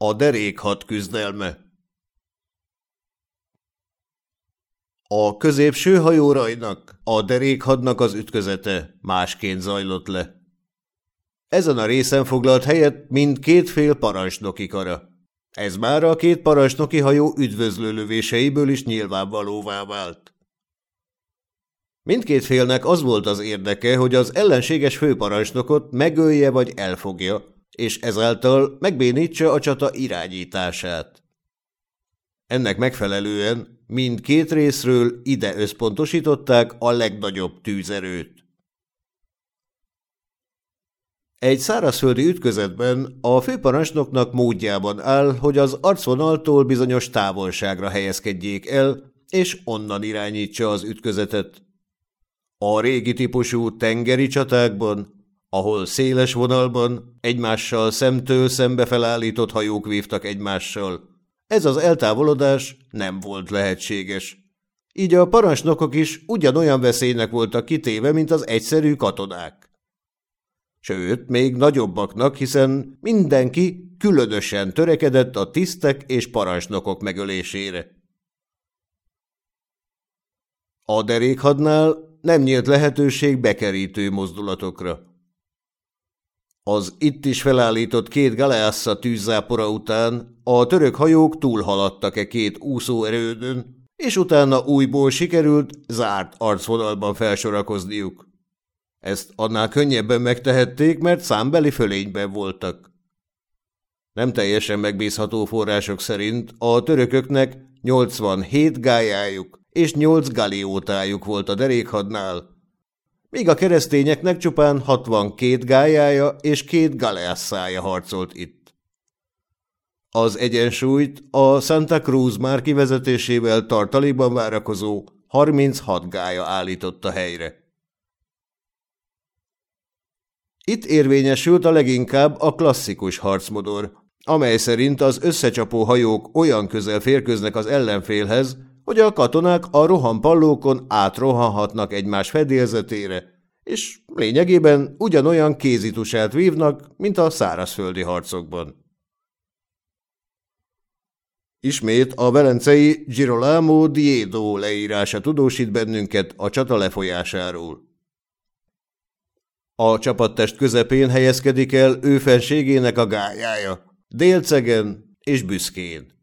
A derékhat küzdelme A középső hajórajnak, a derékhadnak az ütközete másként zajlott le. Ezen a részen foglalt helyet mindkét fél parancsnoki kara. Ez már a két parancsnoki hajó üdvözlő lövéseiből is nyilvánvalóvá vált. Mindkét félnek az volt az érdeke, hogy az ellenséges főparancsnokot megölje vagy elfogja, és ezáltal megbénítsa a csata irányítását. Ennek megfelelően mindkét részről ide összpontosították a legnagyobb tűzerőt. Egy szárazföldi ütközetben a főparancsnoknak módjában áll, hogy az arcvonaltól bizonyos távolságra helyezkedjék el, és onnan irányítsa az ütközetet. A régi típusú tengeri csatákban, ahol széles vonalban egymással szemtől szembe felállított hajók vívtak egymással, ez az eltávolodás nem volt lehetséges. Így a parancsnokok is ugyanolyan veszélynek voltak kitéve, mint az egyszerű katonák. Sőt, még nagyobbaknak, hiszen mindenki különösen törekedett a tisztek és parancsnokok megölésére. A derékhadnál nem nyílt lehetőség bekerítő mozdulatokra. Az itt is felállított két galeassa tűzzápora után a török hajók túlhaladtak e két úszóerődön, és utána újból sikerült zárt arcvonalban felsorakozniuk. Ezt annál könnyebben megtehették, mert számbeli fölényben voltak. Nem teljesen megbízható források szerint a törököknek 87 gályájuk és 8 galiótájuk volt a derékhadnál, míg a keresztényeknek csupán 62 gályája és két galeasszája harcolt itt. Az egyensúlyt a Santa Cruz már kivezetésével tartalékban várakozó 36 gája állította helyre. Itt érvényesült a leginkább a klasszikus harcmodor, amely szerint az összecsapó hajók olyan közel férköznek az ellenfélhez, hogy a katonák a rohampallókon átrohanhatnak egymás fedélzetére, és lényegében ugyanolyan kézitusát vívnak, mint a szárazföldi harcokban. Ismét a velencei Girolamo Diedo leírása tudósít bennünket a csata lefolyásáról. A csapattest közepén helyezkedik el ő fenségének a gályája, délcegen és büszkén.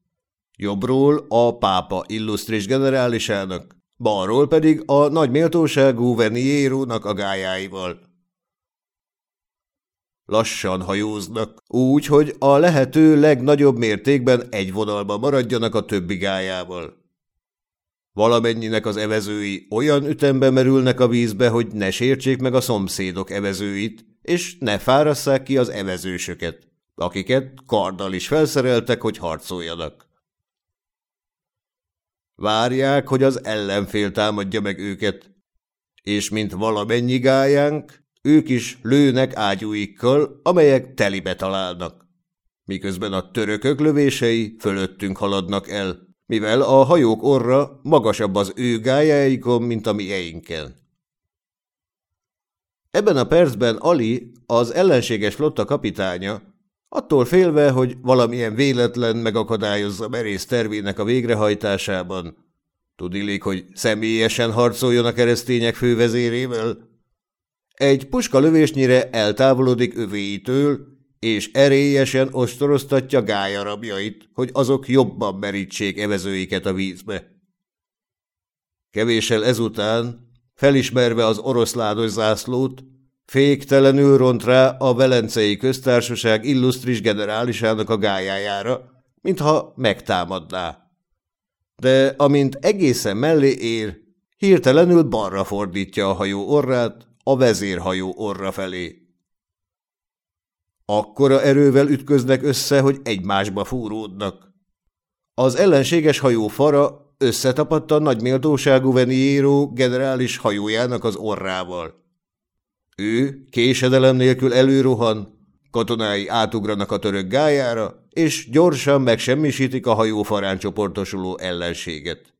Jobbról a pápa illusztris generálisának, balról pedig a nagy méltóságú Veniérónak a gályáival. Lassan hajóznak, úgy, hogy a lehető legnagyobb mértékben egy vonalba maradjanak a többi gályával. Valamennyinek az evezői olyan ütembe merülnek a vízbe, hogy ne sértsék meg a szomszédok evezőit, és ne fárasszák ki az evezősöket, akiket karddal is felszereltek, hogy harcoljanak. Várják, hogy az ellenfél támadja meg őket, és mint valamennyi gályánk, ők is lőnek ágyúikkal, amelyek telibe találnak, miközben a törökök lövései fölöttünk haladnak el, mivel a hajók orra magasabb az ő gályáikon, mint a mieinken. Ebben a percben Ali, az ellenséges flotta kapitánya, attól félve, hogy valamilyen véletlen megakadályozza merész tervének a végrehajtásában, tudilik, hogy személyesen harcoljon a keresztények fővezérével, egy puska lövésnyire eltávolodik övéitől, és erélyesen ostoroztatja gályarabjait, hogy azok jobban merítsék evezőiket a vízbe. Kevéssel ezután, felismerve az oroszlános zászlót, féktelenül ront rá a Velencei Köztársaság illusztris generálisának a gályájára, mintha megtámadná. De amint egészen mellé ér, hirtelenül balra fordítja a hajó orrát, a vezérhajó orra felé. Akkora erővel ütköznek össze, hogy egymásba fúródnak. Az ellenséges hajó fara összetapadt a nagy méltóságú generális hajójának az orrával. Ő késedelem nélkül előrohan, katonái átugranak a török gájára, és gyorsan megsemmisítik a hajó farán csoportosuló ellenséget.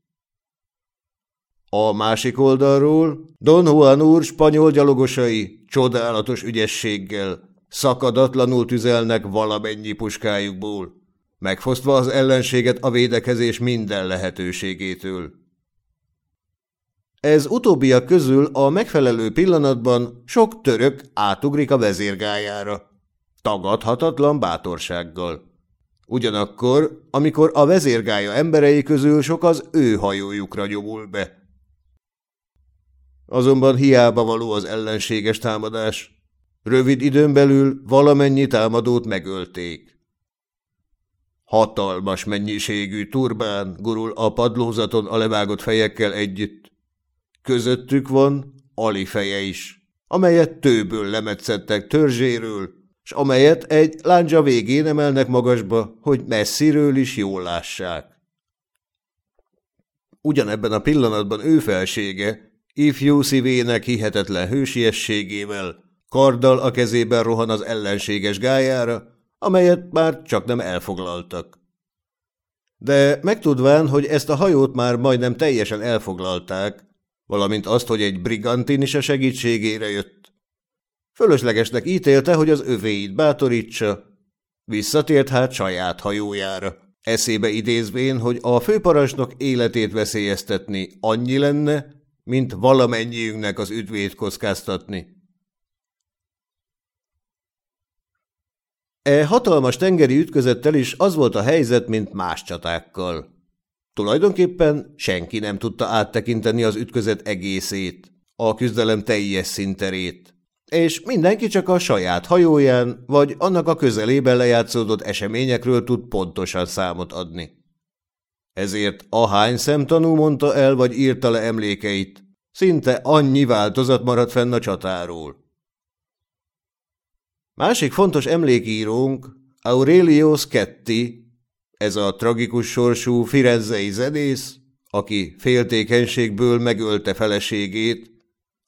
A másik oldalról Don Juan úr spanyol gyalogosai csodálatos ügyességgel, szakadatlanul tüzelnek valamennyi puskájukból, megfosztva az ellenséget a védekezés minden lehetőségétől. Ez utóbbiak közül a megfelelő pillanatban sok török átugrik a vezérgájára, tagadhatatlan bátorsággal. Ugyanakkor, amikor a vezérgája emberei közül sok az ő hajójukra nyomul be. Azonban hiába való az ellenséges támadás. Rövid időn belül valamennyi támadót megölték. Hatalmas mennyiségű turbán gurul a padlózaton a levágott fejekkel együtt. Közöttük van Ali feje is, amelyet tőből lemetszettek törzséről, s amelyet egy láncsa végén emelnek magasba, hogy messziről is jól lássák. Ugyanebben a pillanatban ő felsége, ifjú szívének hihetetlen hősiességével, karddal a kezében rohan az ellenséges gájára, amelyet már csak nem elfoglaltak. De megtudván, hogy ezt a hajót már majdnem teljesen elfoglalták, valamint azt, hogy egy brigantin is a segítségére jött, Fölöslegesnek ítélte, hogy az övéit bátorítsa, visszatért hát saját hajójára. Eszébe idézvén, hogy a főparancsnok életét veszélyeztetni annyi lenne, mint valamennyiünknek az üdvét kockáztatni. E hatalmas tengeri ütközettel is az volt a helyzet, mint más csatákkal. Tulajdonképpen senki nem tudta áttekinteni az ütközet egészét, a küzdelem teljes szinterét és mindenki csak a saját hajóján vagy annak a közelében lejátszódott eseményekről tud pontosan számot adni. Ezért ahány szemtanú mondta el vagy írta le emlékeit, szinte annyi változat maradt fenn a csatáról. Másik fontos emlékírónk, Aurelius Ketti, ez a tragikus sorsú firenzei zenész, aki féltékenységből megölte feleségét,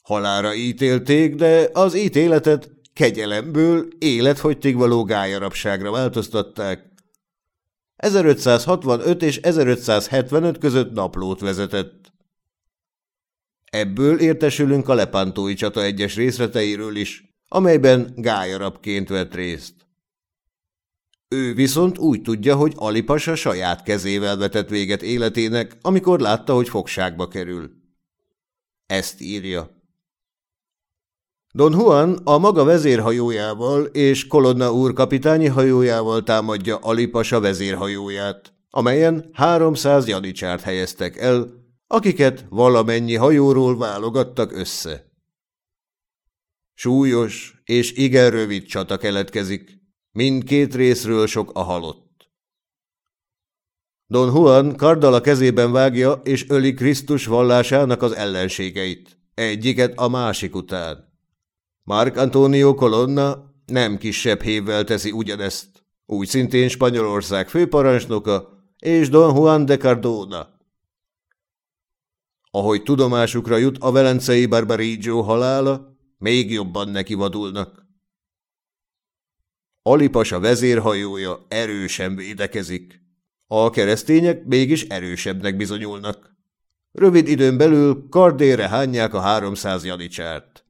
Halára ítélték, de az ítéletet kegyelemből életfogytig való gályarapságra változtatták. 1565 és 1575 között naplót vezetett. Ebből értesülünk a lepántói csata egyes részleteiről is, amelyben gályarapként vett részt. Ő viszont úgy tudja, hogy Alipasa saját kezével vetett véget életének, amikor látta, hogy fogságba kerül. Ezt írja. Don Juan a maga vezérhajójával és Kolonna úr kapitányi hajójával támadja Alipasa vezérhajóját, amelyen 300 janicsárt helyeztek el, akiket valamennyi hajóról válogattak össze. Súlyos és igen rövid csata keletkezik, mindkét részről sok a halott. Don Juan karddal a kezében vágja és öli Krisztus vallásának az ellenségeit, egyiket a másik után. Mark Antonio Colonna nem kisebb hévvel teszi ugyanezt, úgy szintén Spanyolország főparancsnoka és Don Juan de Cardona. Ahogy tudomásukra jut a velencei Barbarigo halála, még jobban nekivadulnak. Alipasa vezérhajója erősen védekezik. A keresztények mégis erősebbnek bizonyulnak. Rövid időn belül kardére hányják a háromszáz janicsárt.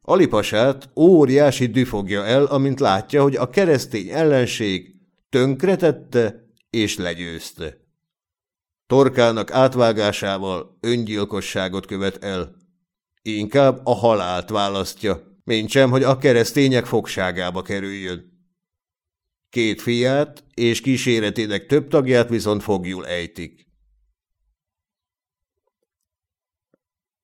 Alipasát óriási düfogja el, amint látja, hogy a keresztény ellenség tönkretette és legyőzte. Torkának átvágásával öngyilkosságot követ el. Inkább a halált választja, mint sem, hogy a keresztények fogságába kerüljön. Két fiát és kíséretének több tagját viszont fogjul ejtik.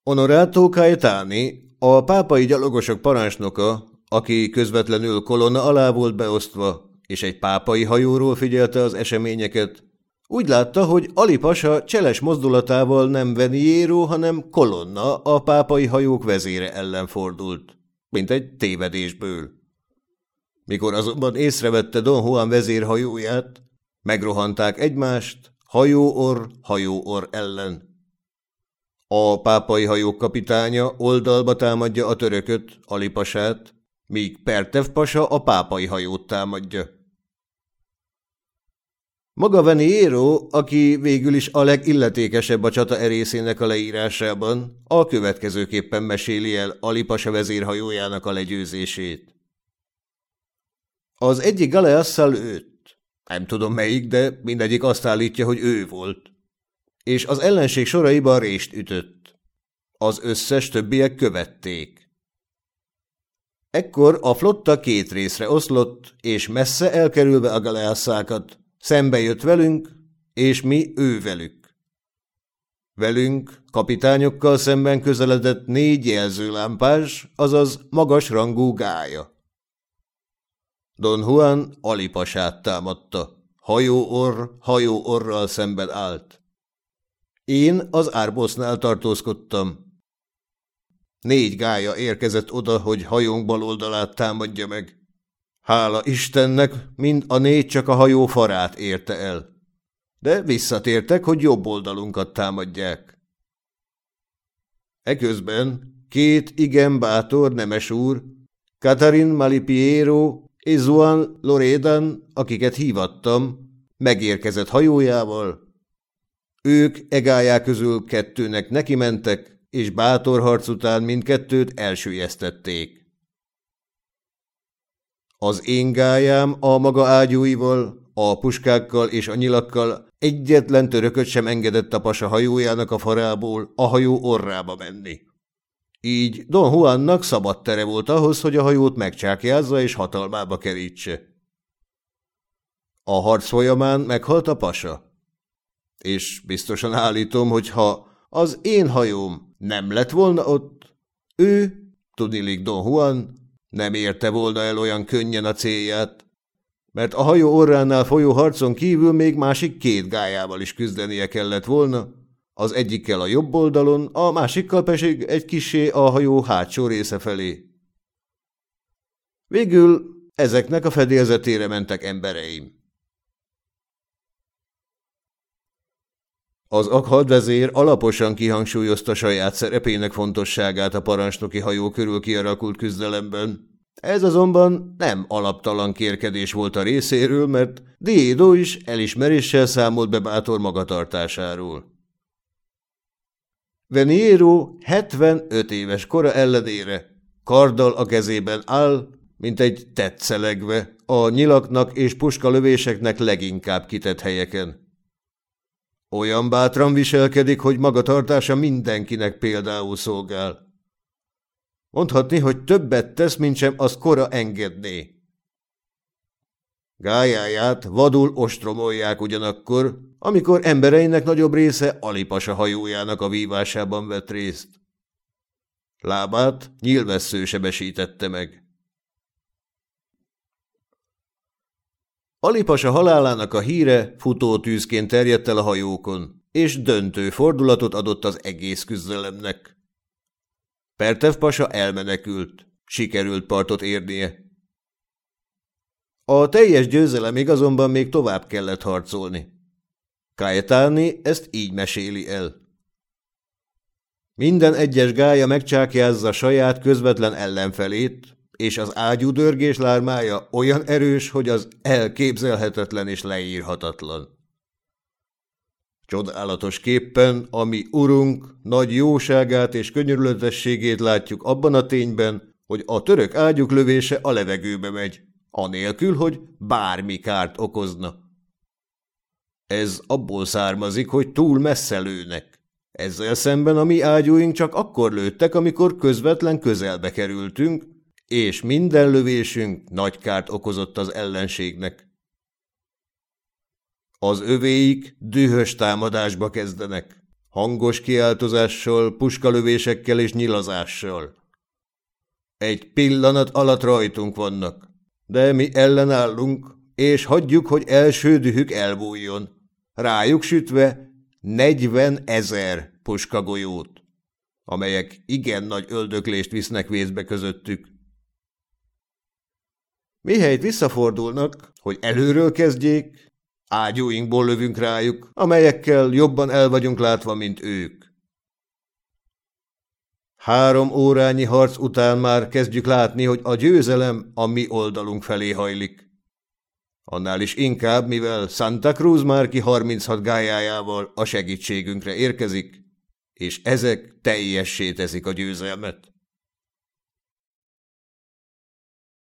Honorato Caetani a pápai gyalogosok parancsnoka, aki közvetlenül kolonna alá volt beosztva, és egy pápai hajóról figyelte az eseményeket, úgy látta, hogy Ali Pasa cseles mozdulatával nem Veniero, hanem kolonna a pápai hajók vezére ellen fordult, mint egy tévedésből. Mikor azonban észrevette Don Juan vezérhajóját, megrohanták egymást, hajóor hajóor ellen. A pápai hajók kapitánya oldalba támadja a törököt, Alipasát, míg Pertev pasa a pápai hajót támadja. Maga Veniero, aki végül is a legilletékesebb a csata erészének a leírásában, a következőképpen meséli el Alipasa vezérhajójának a legyőzését. Az egyik galeasszal őt, Nem tudom melyik, de mindegyik azt állítja, hogy ő volt. És az ellenség soraiban rést ütött. Az összes többiek követték. Ekkor a flotta két részre oszlott, és messze elkerülve a galeasszákat, szembe jött velünk, és mi ő velük. Velünk kapitányokkal szemben közeledett négy jelzőlámpás, azaz magas rangú gája. Don Juan alipasát támadta. Hajó-orr, hajó-orral szemben állt. Én az árbosznál tartózkodtam. Négy gája érkezett oda, hogy hajónk bal oldalát támadja meg. Hála Istennek, mind a négy csak a hajó farát érte el. De visszatértek, hogy jobb oldalunkat támadják. Eközben két igen bátor nemes úr, Katarin Malipiero és Juan Loredan, akiket hívattam, megérkezett hajójával. Ők egályák közül kettőnek nekimentek, és bátor harc után mindkettőt elsüllyesztették. Az én gályám a maga ágyúival, a puskákkal és a nyilakkal egyetlen törököt sem engedett a pasa hajójának a farából a hajó orrába menni. Így Don Juannak szabad tere volt ahhoz, hogy a hajót megcsákjázza és hatalmába kerítse. A harc folyamán meghalt a pasa. És biztosan állítom, hogy ha az én hajóm nem lett volna ott, ő, tudnilik Don Juan, nem érte volna el olyan könnyen a célját, mert a hajó orránál folyó harcon kívül még másik két gájával is küzdenie kellett volna, az egyikkel a jobb oldalon, a másikkal pedig egy kisé a hajó hátsó része felé. Végül ezeknek a fedélzetére mentek embereim. Az akhadvezér alaposan kihangsúlyozta saját szerepének fontosságát a parancsnoki hajó körül kialakult küzdelemben. Ez azonban nem alaptalan kérkedés volt a részéről, mert Diego is elismeréssel számolt be bátor magatartásáról. Veniero 75 éves kora ellenére karddal a kezében áll, mint egy tetszelegve, a nyilaknak és puskalövéseknek leginkább kitett helyeken. Olyan bátran viselkedik, hogy magatartása mindenkinek például szolgál. Mondhatni, hogy többet tesz, mint sem az kora engedné. Gájáját vadul ostromolják ugyanakkor, amikor embereinek nagyobb része alipasa hajójának a vívásában vett részt. Lábát nyilvessző sebesítette meg. Alipasa halálának a híre futótűzként terjedt el a hajókon, és döntő fordulatot adott az egész küzdelemnek. Pertev pasa elmenekült, sikerült partot érnie. A teljes győzelemig azonban még tovább kellett harcolni. Kajetáni ezt így meséli el. Minden egyes gája megcsákjázza saját közvetlen ellenfelét, és az ágyú dörgés lármája olyan erős, hogy az elképzelhetetlen és leírhatatlan. Csodálatos képpen, ami urunk nagy jóságát és könyörületességét látjuk abban a tényben, hogy a török ágyuk lövése a levegőbe megy, anélkül, hogy bármi kárt okozna. Ez abból származik, hogy túl messze lőnek. Ezzel szemben a mi ágyúink csak akkor lőttek, amikor közvetlen közelbe kerültünk, és minden lövésünk nagy kárt okozott az ellenségnek. Az övéik dühös támadásba kezdenek, hangos kiáltozással, puskalövésekkel és nyilazással. Egy pillanat alatt rajtunk vannak, de mi ellenállunk, és hagyjuk, hogy első dühük elbújjon rájuk sütve 40 ezer puskagolyót, amelyek igen nagy öldöklést visznek vészbe közöttük. Mihelyt visszafordulnak, hogy előről kezdjék, ágyúinkból lövünk rájuk, amelyekkel jobban el vagyunk látva, mint ők. Három órányi harc után már kezdjük látni, hogy a győzelem a mi oldalunk felé hajlik. Annál is inkább, mivel Santa Cruz már ki 36 gályájával a segítségünkre érkezik, és ezek teljessé teszik a győzelmet.